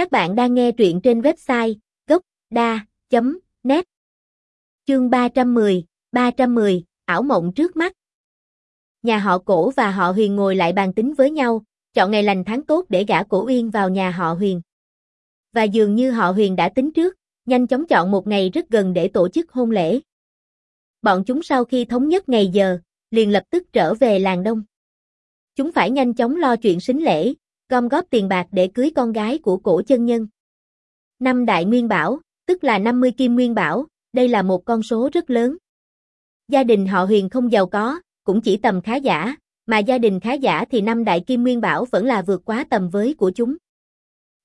Các bạn đang nghe truyện trên website gốc.da.net Chương 310, 310, ảo mộng trước mắt. Nhà họ cổ và họ huyền ngồi lại bàn tính với nhau, chọn ngày lành tháng tốt để gả cổ uyên vào nhà họ huyền. Và dường như họ huyền đã tính trước, nhanh chóng chọn một ngày rất gần để tổ chức hôn lễ. Bọn chúng sau khi thống nhất ngày giờ, liền lập tức trở về làng đông. Chúng phải nhanh chóng lo chuyện sính lễ, gom góp tiền bạc để cưới con gái của cổ chân nhân. Năm đại nguyên bảo, tức là 50 kim nguyên bảo, đây là một con số rất lớn. Gia đình họ huyền không giàu có, cũng chỉ tầm khá giả, mà gia đình khá giả thì năm đại kim nguyên bảo vẫn là vượt quá tầm với của chúng.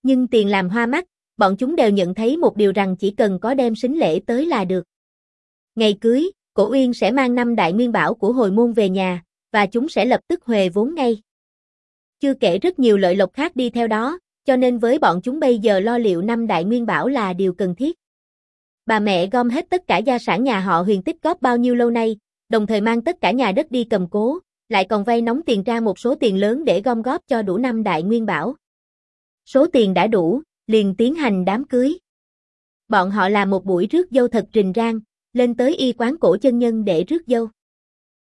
Nhưng tiền làm hoa mắt, bọn chúng đều nhận thấy một điều rằng chỉ cần có đem sính lễ tới là được. Ngày cưới, Cổ Uyên sẽ mang năm đại nguyên bảo của hồi môn về nhà, và chúng sẽ lập tức huề vốn ngay. Chưa kể rất nhiều lợi lộc khác đi theo đó, cho nên với bọn chúng bây giờ lo liệu năm đại nguyên bảo là điều cần thiết. Bà mẹ gom hết tất cả gia sản nhà họ huyền tích góp bao nhiêu lâu nay, đồng thời mang tất cả nhà đất đi cầm cố, lại còn vay nóng tiền ra một số tiền lớn để gom góp cho đủ năm đại nguyên bảo. Số tiền đã đủ, liền tiến hành đám cưới. Bọn họ làm một buổi rước dâu thật rình rang, lên tới y quán cổ chân nhân để rước dâu.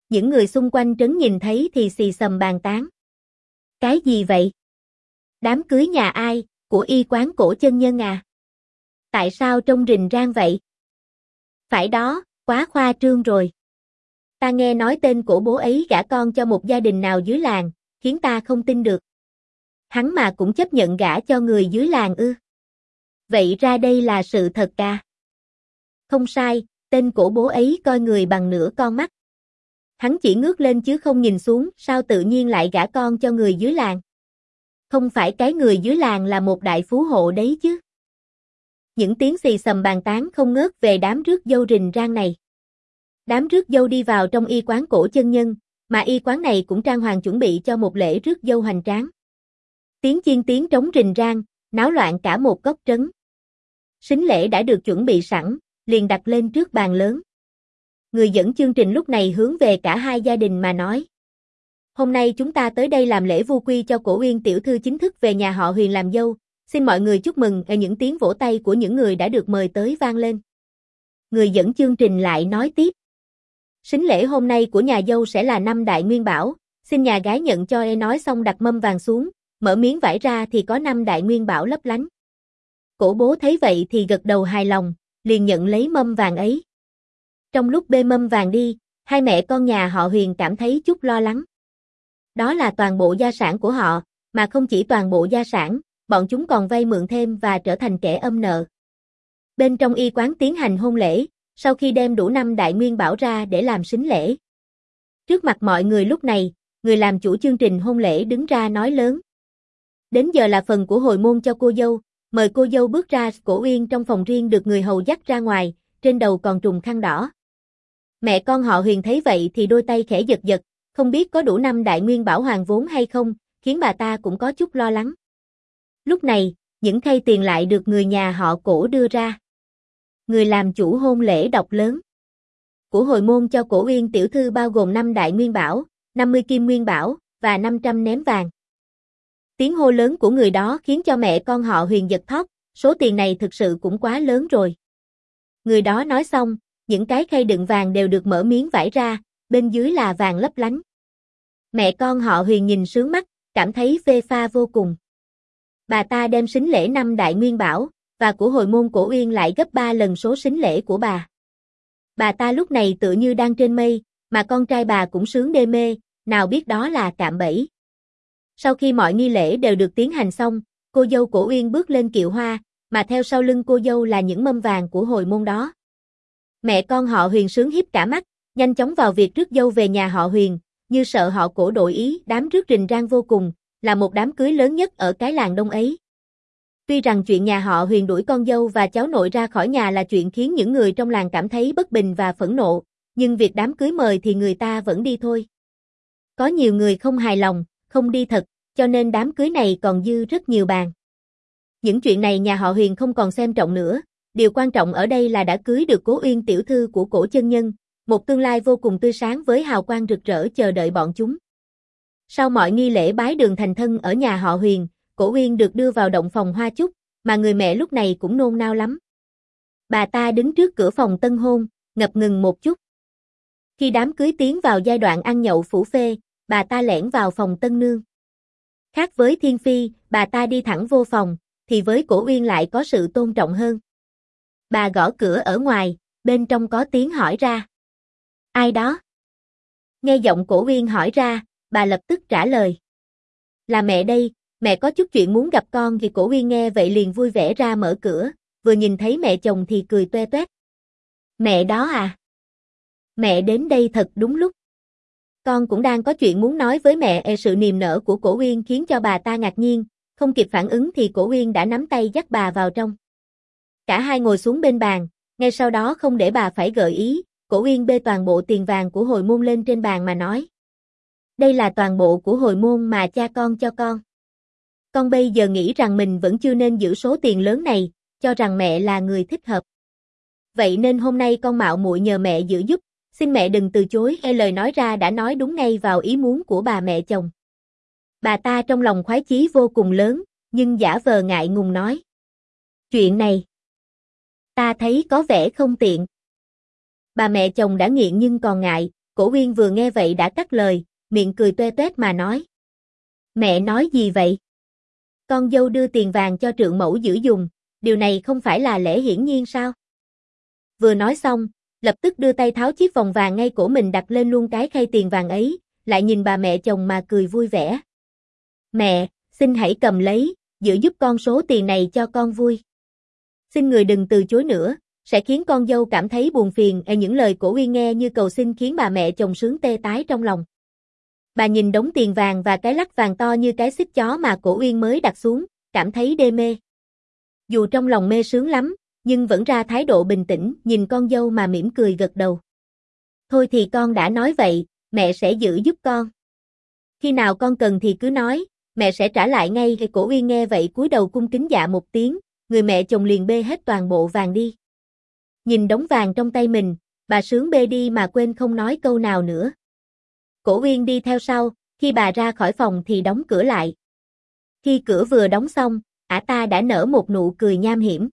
Những người xung quanh trấn nhìn thấy thì xì xầm bàn tán. Cái gì vậy? Đám cưới nhà ai, của y quán cổ chân nhân à? Tại sao trông rình rang vậy? Phải đó, quá khoa trương rồi. Ta nghe nói tên của bố ấy gả con cho một gia đình nào dưới làng, khiến ta không tin được. Hắn mà cũng chấp nhận gả cho người dưới làng ư. Vậy ra đây là sự thật à? Không sai, tên của bố ấy coi người bằng nửa con mắt. Hắn chỉ ngước lên chứ không nhìn xuống, sao tự nhiên lại gả con cho người dưới làng? Không phải cái người dưới làng là một đại phú hộ đấy chứ. Những tiếng xì sầm bàn tán không ngớt về đám rước dâu rình rang này. Đám rước dâu đi vào trong y quán cổ chân nhân, mà y quán này cũng trang hoàng chuẩn bị cho một lễ rước dâu hoành tráng. Tiếng chiên tiếng trống rình rang, náo loạn cả một góc trấn. Sính lễ đã được chuẩn bị sẵn, liền đặt lên trước bàn lớn. Người dẫn chương trình lúc này hướng về cả hai gia đình mà nói. Hôm nay chúng ta tới đây làm lễ vu quy cho cổ uyên tiểu thư chính thức về nhà họ huyền làm dâu, xin mọi người chúc mừng ở những tiếng vỗ tay của những người đã được mời tới vang lên. Người dẫn chương trình lại nói tiếp. Sính lễ hôm nay của nhà dâu sẽ là năm đại nguyên bảo, xin nhà gái nhận cho e nói xong đặt mâm vàng xuống, mở miếng vải ra thì có năm đại nguyên bảo lấp lánh. Cổ bố thấy vậy thì gật đầu hài lòng, liền nhận lấy mâm vàng ấy. Trong lúc bê mâm vàng đi, hai mẹ con nhà họ Huyền cảm thấy chút lo lắng. Đó là toàn bộ gia sản của họ, mà không chỉ toàn bộ gia sản, bọn chúng còn vay mượn thêm và trở thành kẻ âm nợ. Bên trong y quán tiến hành hôn lễ, sau khi đem đủ năm đại nguyên bảo ra để làm sính lễ. Trước mặt mọi người lúc này, người làm chủ chương trình hôn lễ đứng ra nói lớn. Đến giờ là phần của hồi môn cho cô dâu, mời cô dâu bước ra cổ uyên trong phòng riêng được người hầu dắt ra ngoài, trên đầu còn trùng khăn đỏ. Mẹ con họ huyền thấy vậy thì đôi tay khẽ giật giật, không biết có đủ năm đại nguyên bảo hoàng vốn hay không, khiến bà ta cũng có chút lo lắng. Lúc này, những khay tiền lại được người nhà họ cổ đưa ra. Người làm chủ hôn lễ đọc lớn. Của hồi môn cho cổ uyên tiểu thư bao gồm năm đại nguyên bảo, 50 kim nguyên bảo, và 500 ném vàng. Tiếng hô lớn của người đó khiến cho mẹ con họ huyền giật thót, số tiền này thực sự cũng quá lớn rồi. Người đó nói xong, những cái khay đựng vàng đều được mở miếng vải ra, bên dưới là vàng lấp lánh. Mẹ con họ huyền nhìn sướng mắt, cảm thấy phê pha vô cùng. Bà ta đem sính lễ năm đại nguyên bảo, và của hồi môn cổ uyên lại gấp 3 lần số sính lễ của bà. Bà ta lúc này tự như đang trên mây, mà con trai bà cũng sướng đê mê, nào biết đó là cạm bẫy. Sau khi mọi nghi lễ đều được tiến hành xong, cô dâu cổ uyên bước lên kiệu hoa, mà theo sau lưng cô dâu là những mâm vàng của hồi môn đó. Mẹ con họ huyền sướng hiếp cả mắt, nhanh chóng vào việc rước dâu về nhà họ huyền, như sợ họ cổ đổi ý, đám rước rình rang vô cùng, là một đám cưới lớn nhất ở cái làng đông ấy. Tuy rằng chuyện nhà họ huyền đuổi con dâu và cháu nội ra khỏi nhà là chuyện khiến những người trong làng cảm thấy bất bình và phẫn nộ, nhưng việc đám cưới mời thì người ta vẫn đi thôi. Có nhiều người không hài lòng, không đi thật, cho nên đám cưới này còn dư rất nhiều bàn. Những chuyện này nhà họ huyền không còn xem trọng nữa, điều quan trọng ở đây là đã cưới được cố uyên tiểu thư của cổ chân nhân, một tương lai vô cùng tươi sáng với hào quang rực rỡ chờ đợi bọn chúng. Sau mọi nghi lễ bái đường thành thân ở nhà họ huyền, cổ uyên được đưa vào động phòng hoa chúc, mà người mẹ lúc này cũng nôn nao lắm. Bà ta đứng trước cửa phòng tân hôn, ngập ngừng một chút. Khi đám cưới tiến vào giai đoạn ăn nhậu phủ phê, bà ta lẻn vào phòng tân nương. Khác với Thiên Phi, bà ta đi thẳng vô phòng, thì với Cổ Uyên lại có sự tôn trọng hơn. Bà gõ cửa ở ngoài, bên trong có tiếng hỏi ra. Ai đó? Nghe giọng Cổ Uyên hỏi ra, bà lập tức trả lời. Là mẹ đây, mẹ có chút chuyện muốn gặp con thì Cổ Uyên nghe vậy liền vui vẻ ra mở cửa, vừa nhìn thấy mẹ chồng thì cười toe toét. Mẹ đó à? Mẹ đến đây thật đúng lúc. Con cũng đang có chuyện muốn nói với mẹ e sự niềm nở của cổ uyên khiến cho bà ta ngạc nhiên, không kịp phản ứng thì cổ uyên đã nắm tay dắt bà vào trong. Cả hai ngồi xuống bên bàn, ngay sau đó không để bà phải gợi ý, cổ uyên bê toàn bộ tiền vàng của hồi môn lên trên bàn mà nói. Đây là toàn bộ của hồi môn mà cha con cho con. Con bây giờ nghĩ rằng mình vẫn chưa nên giữ số tiền lớn này, cho rằng mẹ là người thích hợp. Vậy nên hôm nay con mạo muội nhờ mẹ giữ giúp, Xin mẹ đừng từ chối hay lời nói ra đã nói đúng ngay vào ý muốn của bà mẹ chồng. Bà ta trong lòng khoái chí vô cùng lớn, nhưng giả vờ ngại ngùng nói. Chuyện này, ta thấy có vẻ không tiện. Bà mẹ chồng đã nghiện nhưng còn ngại, cổ uyên vừa nghe vậy đã cắt lời, miệng cười toe toét mà nói. Mẹ nói gì vậy? Con dâu đưa tiền vàng cho trượng mẫu giữ dùng, điều này không phải là lẽ hiển nhiên sao? Vừa nói xong, lập tức đưa tay tháo chiếc vòng vàng ngay cổ mình đặt lên luôn cái khay tiền vàng ấy, lại nhìn bà mẹ chồng mà cười vui vẻ. Mẹ, xin hãy cầm lấy, giữ giúp con số tiền này cho con vui. Xin người đừng từ chối nữa, sẽ khiến con dâu cảm thấy buồn phiền E những lời cổ uy nghe như cầu xin khiến bà mẹ chồng sướng tê tái trong lòng. Bà nhìn đống tiền vàng và cái lắc vàng to như cái xích chó mà cổ uyên mới đặt xuống, cảm thấy đê mê. Dù trong lòng mê sướng lắm, nhưng vẫn ra thái độ bình tĩnh, nhìn con dâu mà mỉm cười gật đầu. Thôi thì con đã nói vậy, mẹ sẽ giữ giúp con. Khi nào con cần thì cứ nói, mẹ sẽ trả lại ngay. E cổ Uyên nghe vậy cúi đầu cung kính dạ một tiếng, người mẹ chồng liền bê hết toàn bộ vàng đi. Nhìn đống vàng trong tay mình, bà sướng bê đi mà quên không nói câu nào nữa. Cổ Uyên đi theo sau, khi bà ra khỏi phòng thì đóng cửa lại. Khi cửa vừa đóng xong, ả ta đã nở một nụ cười nham hiểm.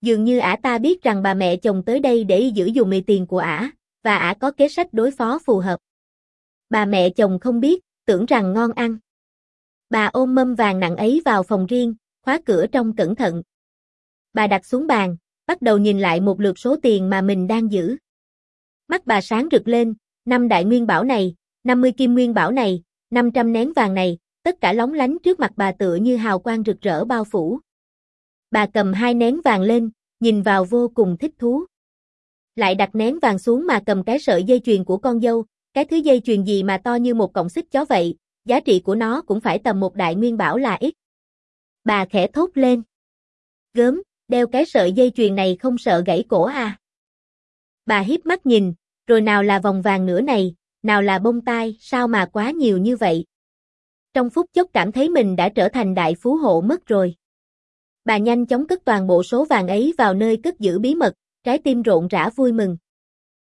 Dường như ả ta biết rằng bà mẹ chồng tới đây để giữ dùm mì tiền của ả, và ả có kế sách đối phó phù hợp. Bà mẹ chồng không biết, tưởng rằng ngon ăn. Bà ôm mâm vàng nặng ấy vào phòng riêng, khóa cửa trong cẩn thận. Bà đặt xuống bàn, bắt đầu nhìn lại một lượt số tiền mà mình đang giữ. Mắt bà sáng rực lên, năm đại nguyên bảo này, 50 kim nguyên bảo này, 500 nén vàng này, tất cả lóng lánh trước mặt bà tựa như hào quang rực rỡ bao phủ. Bà cầm hai nén vàng lên, nhìn vào vô cùng thích thú. Lại đặt nén vàng xuống mà cầm cái sợi dây chuyền của con dâu, cái thứ dây chuyền gì mà to như một cọng xích chó vậy, giá trị của nó cũng phải tầm một đại nguyên bảo là ít. Bà khẽ thốt lên. Gớm, đeo cái sợi dây chuyền này không sợ gãy cổ à? Bà hiếp mắt nhìn, rồi nào là vòng vàng nữa này, nào là bông tai, sao mà quá nhiều như vậy? Trong phút chốc cảm thấy mình đã trở thành đại phú hộ mất rồi. Bà nhanh chóng cất toàn bộ số vàng ấy vào nơi cất giữ bí mật, trái tim rộn rã vui mừng.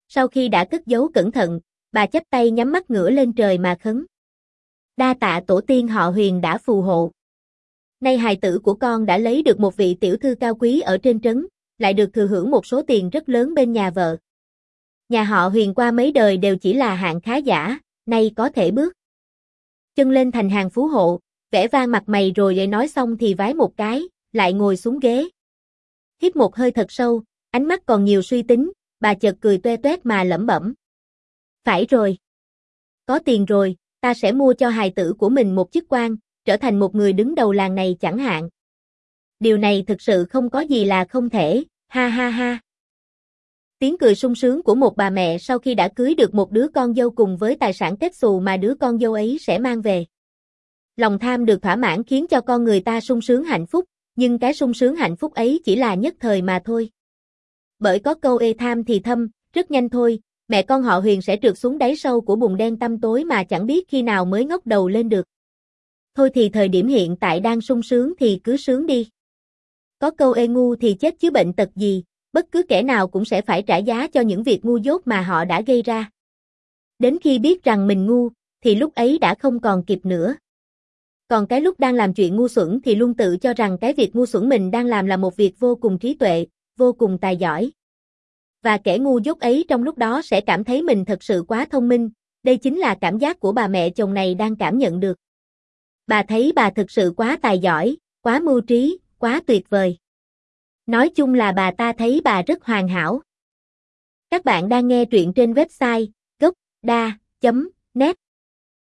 Sau khi đã cất giấu cẩn thận, bà chắp tay nhắm mắt ngửa lên trời mà khấn. Đa tạ tổ tiên họ huyền đã phù hộ. Nay hài tử của con đã lấy được một vị tiểu thư cao quý ở trên trấn, lại được thừa hưởng một số tiền rất lớn bên nhà vợ. Nhà họ huyền qua mấy đời đều chỉ là hạng khá giả, nay có thể bước. Chân lên thành hàng phú hộ, vẽ vang mặt mày rồi để nói xong thì vái một cái, lại ngồi xuống ghế. Hít một hơi thật sâu, ánh mắt còn nhiều suy tính, bà chợt cười toe toét mà lẩm bẩm. Phải rồi. Có tiền rồi, ta sẽ mua cho hài tử của mình một chức quan, trở thành một người đứng đầu làng này chẳng hạn. Điều này thực sự không có gì là không thể, ha ha ha. Tiếng cười sung sướng của một bà mẹ sau khi đã cưới được một đứa con dâu cùng với tài sản kết xù mà đứa con dâu ấy sẽ mang về. Lòng tham được thỏa mãn khiến cho con người ta sung sướng hạnh phúc, nhưng cái sung sướng hạnh phúc ấy chỉ là nhất thời mà thôi. Bởi có câu ê tham thì thâm, rất nhanh thôi, mẹ con họ huyền sẽ trượt xuống đáy sâu của bùn đen tăm tối mà chẳng biết khi nào mới ngóc đầu lên được. Thôi thì thời điểm hiện tại đang sung sướng thì cứ sướng đi. Có câu ê ngu thì chết chứ bệnh tật gì, bất cứ kẻ nào cũng sẽ phải trả giá cho những việc ngu dốt mà họ đã gây ra. Đến khi biết rằng mình ngu, thì lúc ấy đã không còn kịp nữa. còn cái lúc đang làm chuyện ngu xuẩn thì luôn tự cho rằng cái việc ngu xuẩn mình đang làm là một việc vô cùng trí tuệ, vô cùng tài giỏi. Và kẻ ngu dốt ấy trong lúc đó sẽ cảm thấy mình thật sự quá thông minh, đây chính là cảm giác của bà mẹ chồng này đang cảm nhận được. Bà thấy bà thực sự quá tài giỏi, quá mưu trí, quá tuyệt vời. Nói chung là bà ta thấy bà rất hoàn hảo. Các bạn đang nghe truyện trên website gocda.net